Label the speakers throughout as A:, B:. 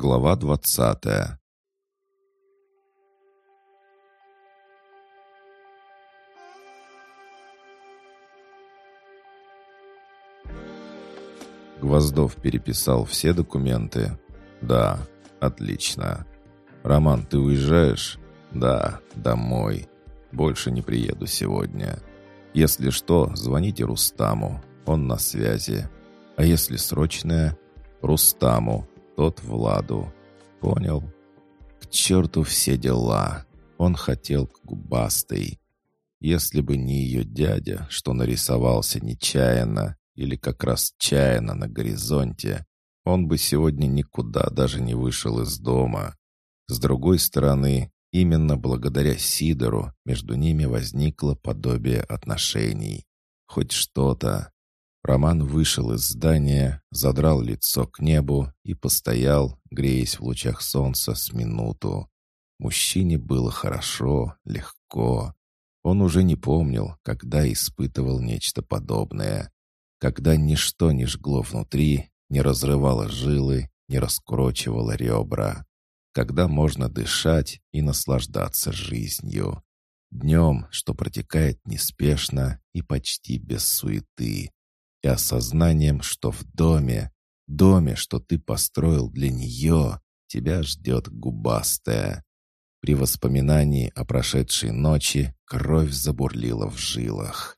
A: Глава двадцатая Гвоздов переписал все документы? Да, отлично. Роман, ты уезжаешь? Да, домой. Больше не приеду сегодня. Если что, звоните Рустаму. Он на связи. А если срочное? Рустаму. Тот Владу. Понял? К черту все дела. Он хотел к губастой. Если бы не ее дядя, что нарисовался нечаянно, или как раз чаяно на горизонте, он бы сегодня никуда даже не вышел из дома. С другой стороны, именно благодаря Сидору между ними возникло подобие отношений. Хоть что-то. Роман вышел из здания, задрал лицо к небу и постоял, греясь в лучах солнца с минуту. Мужчине было хорошо, легко. Он уже не помнил, когда испытывал нечто подобное когда ничто не жгло внутри, не разрывало жилы, не раскручивало ребра, когда можно дышать и наслаждаться жизнью. Днем, что протекает неспешно и почти без суеты, и осознанием, что в доме, доме, что ты построил для нее, тебя ждет губастая. При воспоминании о прошедшей ночи кровь забурлила в жилах.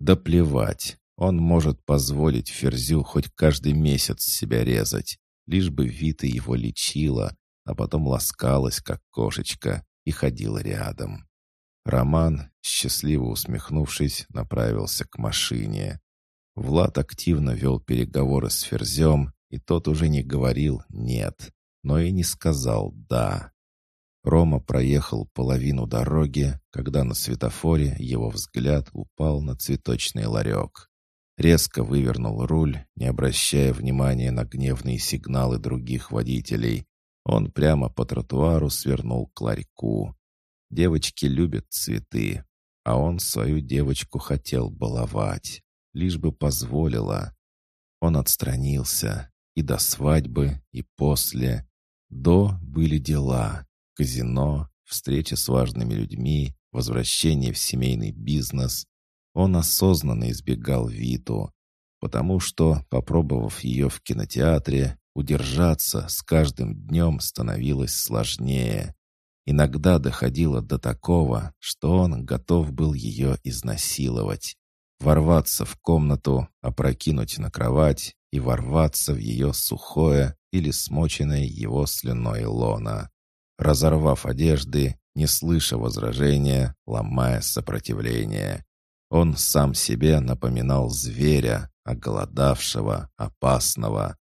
A: Да плевать, он может позволить Ферзю хоть каждый месяц себя резать, лишь бы Вита его лечила, а потом ласкалась, как кошечка, и ходила рядом. Роман, счастливо усмехнувшись, направился к машине. Влад активно вел переговоры с Ферзем, и тот уже не говорил «нет», но и не сказал «да». Рома проехал половину дороги, когда на светофоре его взгляд упал на цветочный ларек резко вывернул руль, не обращая внимания на гневные сигналы других водителей. Он прямо по тротуару свернул к ларьку. Девочки любят цветы, а он свою девочку хотел баловать, лишь бы позволила. Он отстранился и до свадьбы, и после. До были дела, казино, встреча с важными людьми, возвращение в семейный бизнес, он осознанно избегал Виту, потому что, попробовав ее в кинотеатре, удержаться с каждым днем становилось сложнее. Иногда доходило до такого, что он готов был ее изнасиловать, ворваться в комнату, опрокинуть на кровать и ворваться в ее сухое или смоченное его слюной лона. Разорвав одежды, не слыша возражения, ломая сопротивление. Он сам себе напоминал зверя, оголодавшего, опасного,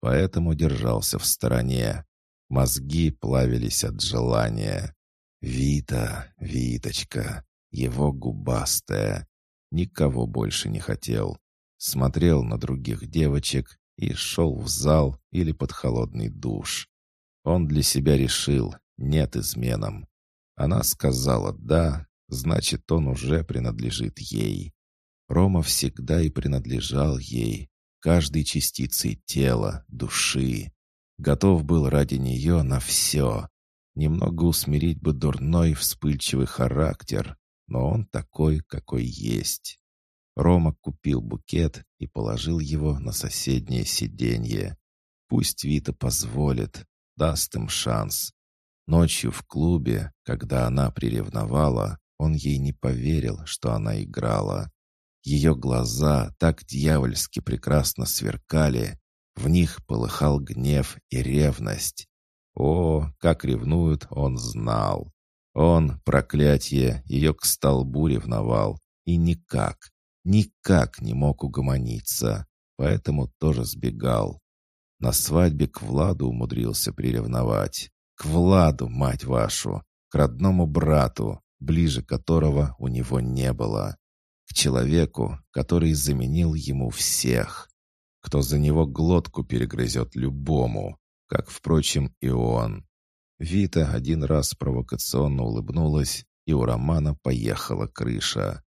A: поэтому держался в стороне. Мозги плавились от желания. Вита, Виточка, его губастая. Никого больше не хотел. Смотрел на других девочек и шел в зал или под холодный душ. Он для себя решил, нет изменам. Она сказала «да», значит, он уже принадлежит ей. Рома всегда и принадлежал ей, каждой частицей тела, души. Готов был ради нее на все. Немного усмирить бы дурной, вспыльчивый характер, но он такой, какой есть. Рома купил букет и положил его на соседнее сиденье. Пусть Вита позволит, даст им шанс. Ночью в клубе, когда она приревновала, он ей не поверил, что она играла. Ее глаза так дьявольски прекрасно сверкали, в них полыхал гнев и ревность. О, как ревнует, он знал. Он, проклятие, ее к столбу ревновал. И никак, никак не мог угомониться, поэтому тоже сбегал. На свадьбе к Владу умудрился приревновать. К Владу, мать вашу, к родному брату, ближе которого у него не было. К человеку, который заменил ему всех. Кто за него глотку перегрызет любому, как, впрочем, и он. Вита один раз провокационно улыбнулась, и у Романа поехала крыша.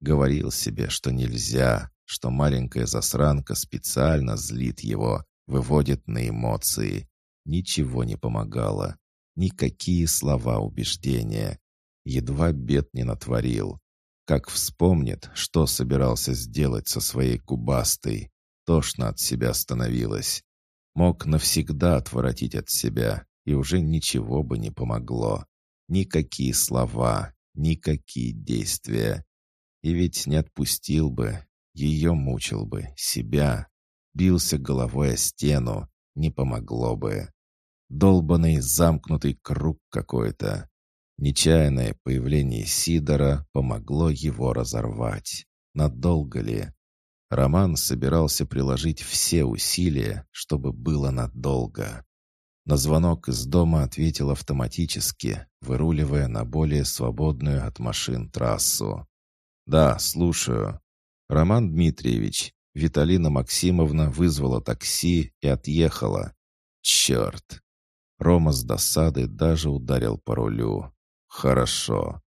A: Говорил себе, что нельзя, что маленькая засранка специально злит его, выводит на эмоции. ничего не помогало. Никакие слова убеждения. Едва бед не натворил. Как вспомнит, что собирался сделать со своей губастой, тошно от себя становилось. Мог навсегда отворотить от себя, и уже ничего бы не помогло. Никакие слова, никакие действия. И ведь не отпустил бы, ее мучил бы, себя. Бился головой о стену, не помогло бы. Долбанный замкнутый круг какой-то. Нечаянное появление Сидора помогло его разорвать. Надолго ли? Роман собирался приложить все усилия, чтобы было надолго. На звонок из дома ответил автоматически, выруливая на более свободную от машин трассу. «Да, слушаю. Роман Дмитриевич, Виталина Максимовна вызвала такси и отъехала. Черт!» Рома с досады даже ударил по рулю. «Хорошо».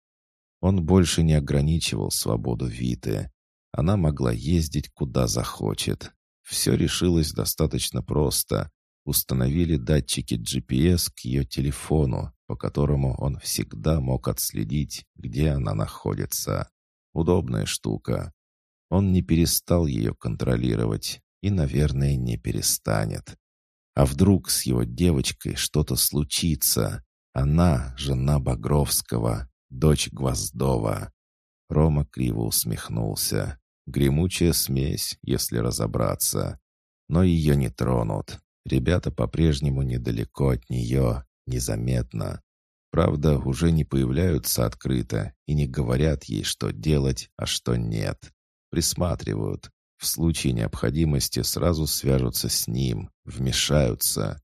A: Он больше не ограничивал свободу Виты. Она могла ездить куда захочет. Все решилось достаточно просто. Установили датчики GPS к ее телефону, по которому он всегда мог отследить, где она находится. Удобная штука. Он не перестал ее контролировать и, наверное, не перестанет. А вдруг с его девочкой что-то случится? Она — жена Багровского, дочь Гвоздова. Рома криво усмехнулся. Гремучая смесь, если разобраться. Но ее не тронут. Ребята по-прежнему недалеко от нее, незаметно. Правда, уже не появляются открыто и не говорят ей, что делать, а что нет. Присматривают. В случае необходимости сразу свяжутся с ним, вмешаются.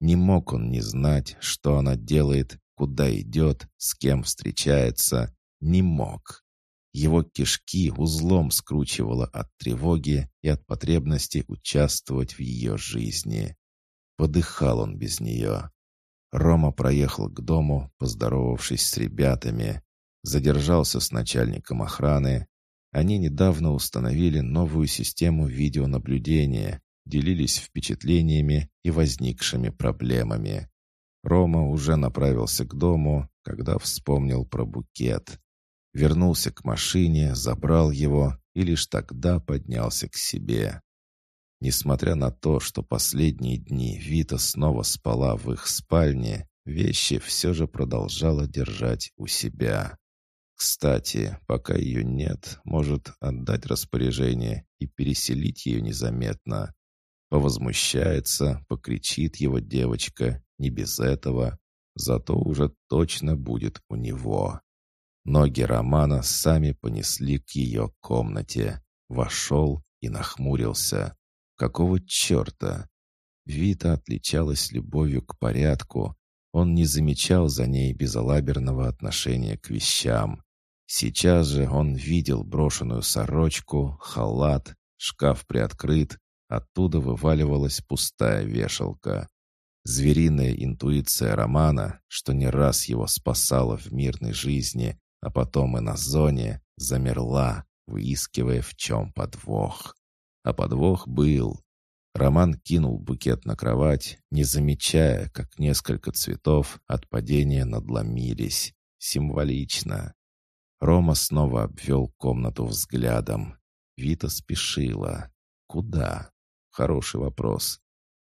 A: Не мог он не знать, что она делает, куда идет, с кем встречается. Не мог. Его кишки узлом скручивало от тревоги и от потребности участвовать в ее жизни. Подыхал он без нее. Рома проехал к дому, поздоровавшись с ребятами. Задержался с начальником охраны. Они недавно установили новую систему видеонаблюдения, делились впечатлениями и возникшими проблемами. Рома уже направился к дому, когда вспомнил про букет. Вернулся к машине, забрал его и лишь тогда поднялся к себе. Несмотря на то, что последние дни Вита снова спала в их спальне, вещи все же продолжала держать у себя. Кстати, пока ее нет, может отдать распоряжение и переселить ее незаметно. Повозмущается, покричит его девочка, не без этого, зато уже точно будет у него. Ноги Романа сами понесли к ее комнате. Вошел и нахмурился. Какого черта? Вита отличалась любовью к порядку. Он не замечал за ней безалаберного отношения к вещам. Сейчас же он видел брошенную сорочку, халат, шкаф приоткрыт, оттуда вываливалась пустая вешалка. Звериная интуиция Романа, что не раз его спасала в мирной жизни, а потом и на зоне, замерла, выискивая в чем подвох. А подвох был. Роман кинул букет на кровать, не замечая, как несколько цветов от падения надломились. Символично. Рома снова обвел комнату взглядом. Вита спешила. Куда? Хороший вопрос.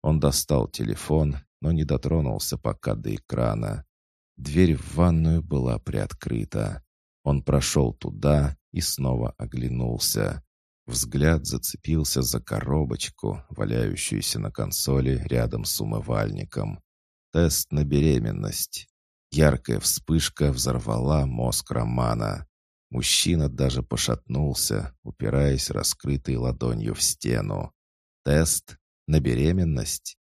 A: Он достал телефон, но не дотронулся пока до экрана. Дверь в ванную была приоткрыта. Он прошел туда и снова оглянулся. Взгляд зацепился за коробочку, валяющуюся на консоли рядом с умывальником. Тест на беременность. Яркая вспышка взорвала мозг Романа. Мужчина даже пошатнулся, упираясь раскрытой ладонью в стену. Тест на беременность?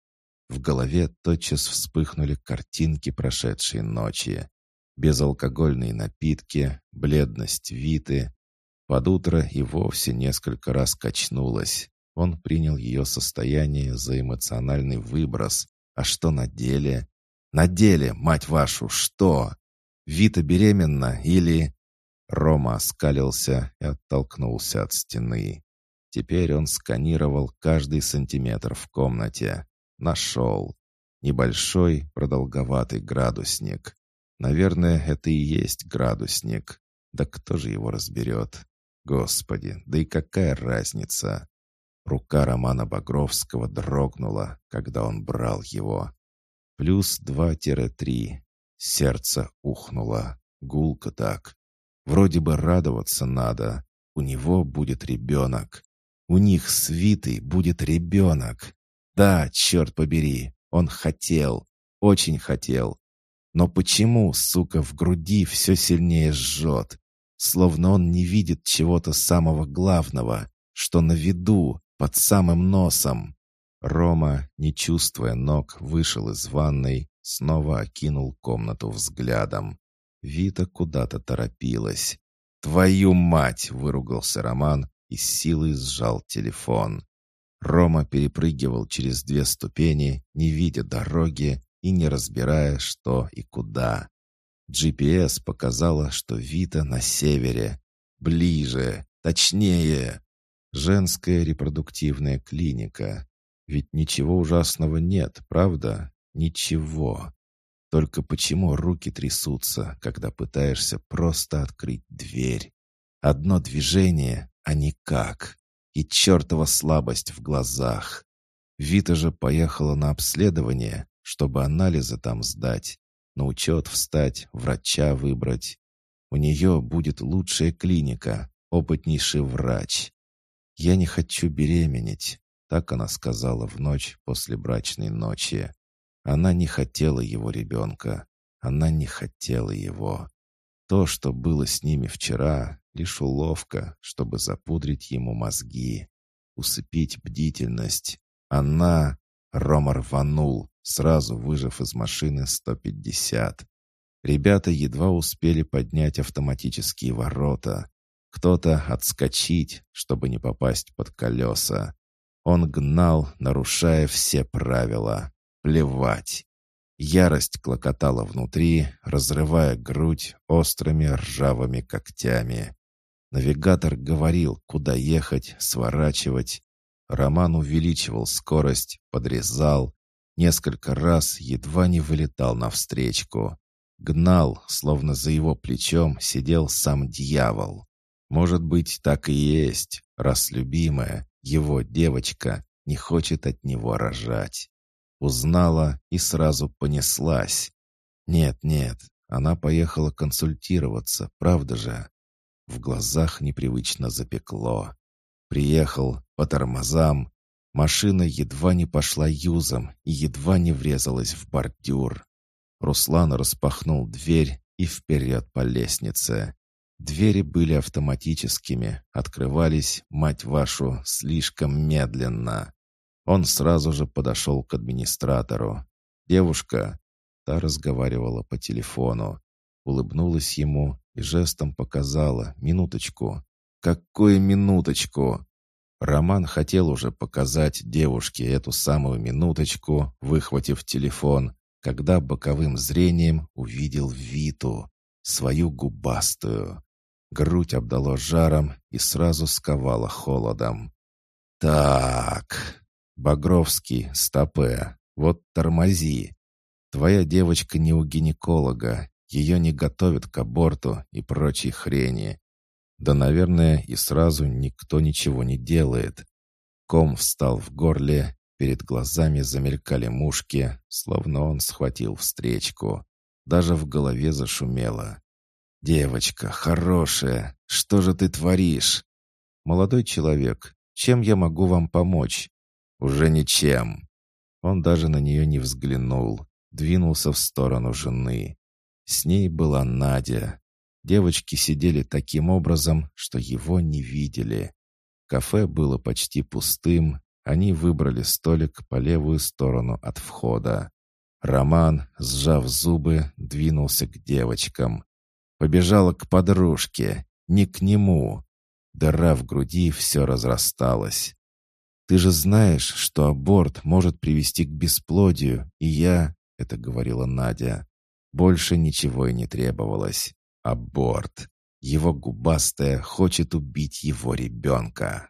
A: В голове тотчас вспыхнули картинки прошедшей ночи. Безалкогольные напитки, бледность Виты. Под утро и вовсе несколько раз качнулась. Он принял ее состояние за эмоциональный выброс. А что на деле? На деле, мать вашу, что? Вита беременна или... Рома оскалился и оттолкнулся от стены. Теперь он сканировал каждый сантиметр в комнате. Нашел. Небольшой, продолговатый градусник. Наверное, это и есть градусник. Да кто же его разберет? Господи, да и какая разница? Рука Романа Багровского дрогнула, когда он брал его. Плюс два-три. Сердце ухнуло. Гулко так. Вроде бы радоваться надо. У него будет ребенок. У них с Витой будет ребенок. Да, черт побери, он хотел, очень хотел. Но почему, сука, в груди все сильнее жжет? Словно он не видит чего-то самого главного, что на виду, под самым носом. Рома, не чувствуя ног, вышел из ванной, снова окинул комнату взглядом. Вита куда-то торопилась. «Твою мать!» — выругался Роман и с силой сжал телефон. Рома перепрыгивал через две ступени, не видя дороги и не разбирая, что и куда. GPS показала, что Вита на севере. Ближе, точнее. Женская репродуктивная клиника. Ведь ничего ужасного нет, правда? Ничего. Только почему руки трясутся, когда пытаешься просто открыть дверь? Одно движение, а никак. И чертова слабость в глазах. Вита же поехала на обследование, чтобы анализы там сдать, на учет встать, врача выбрать. У нее будет лучшая клиника, опытнейший врач. «Я не хочу беременеть», — так она сказала в ночь после брачной ночи. Она не хотела его ребенка. Она не хотела его. То, что было с ними вчера, лишь уловка, чтобы запудрить ему мозги, усыпить бдительность. Она... Рома рванул, сразу выжив из машины 150. Ребята едва успели поднять автоматические ворота. Кто-то отскочить, чтобы не попасть под колеса. Он гнал, нарушая все правила. Плевать. Ярость клокотала внутри, разрывая грудь острыми ржавыми когтями. Навигатор говорил, куда ехать, сворачивать. Роман увеличивал скорость, подрезал. Несколько раз едва не вылетал навстречку. Гнал, словно за его плечом сидел сам дьявол. Может быть, так и есть, раз любимая, его девочка, не хочет от него рожать. Узнала и сразу понеслась. Нет, нет, она поехала консультироваться, правда же? В глазах непривычно запекло. Приехал по тормозам. Машина едва не пошла юзом и едва не врезалась в бордюр. Руслан распахнул дверь и вперед по лестнице. Двери были автоматическими, открывались, мать вашу, слишком медленно. Он сразу же подошел к администратору. Девушка, та разговаривала по телефону, улыбнулась ему и жестом показала «минуточку». «Какую минуточку?» Роман хотел уже показать девушке эту самую минуточку, выхватив телефон, когда боковым зрением увидел Виту, свою губастую. Грудь обдало жаром и сразу сковала холодом. «Так...» «Багровский, стопе, вот тормози. Твоя девочка не у гинеколога, ее не готовят к аборту и прочей хрени. Да, наверное, и сразу никто ничего не делает. Ком встал в горле, перед глазами замелькали мушки, словно он схватил встречку. Даже в голове зашумело. «Девочка, хорошая, что же ты творишь?» «Молодой человек, чем я могу вам помочь?» «Уже ничем». Он даже на нее не взглянул, двинулся в сторону жены. С ней была Надя. Девочки сидели таким образом, что его не видели. Кафе было почти пустым, они выбрали столик по левую сторону от входа. Роман, сжав зубы, двинулся к девочкам. Побежала к подружке, не к нему. Дыра в груди все разрасталась. «Ты же знаешь, что аборт может привести к бесплодию, и я...» — это говорила Надя. Больше ничего и не требовалось. Аборт. Его губастая хочет убить его ребенка.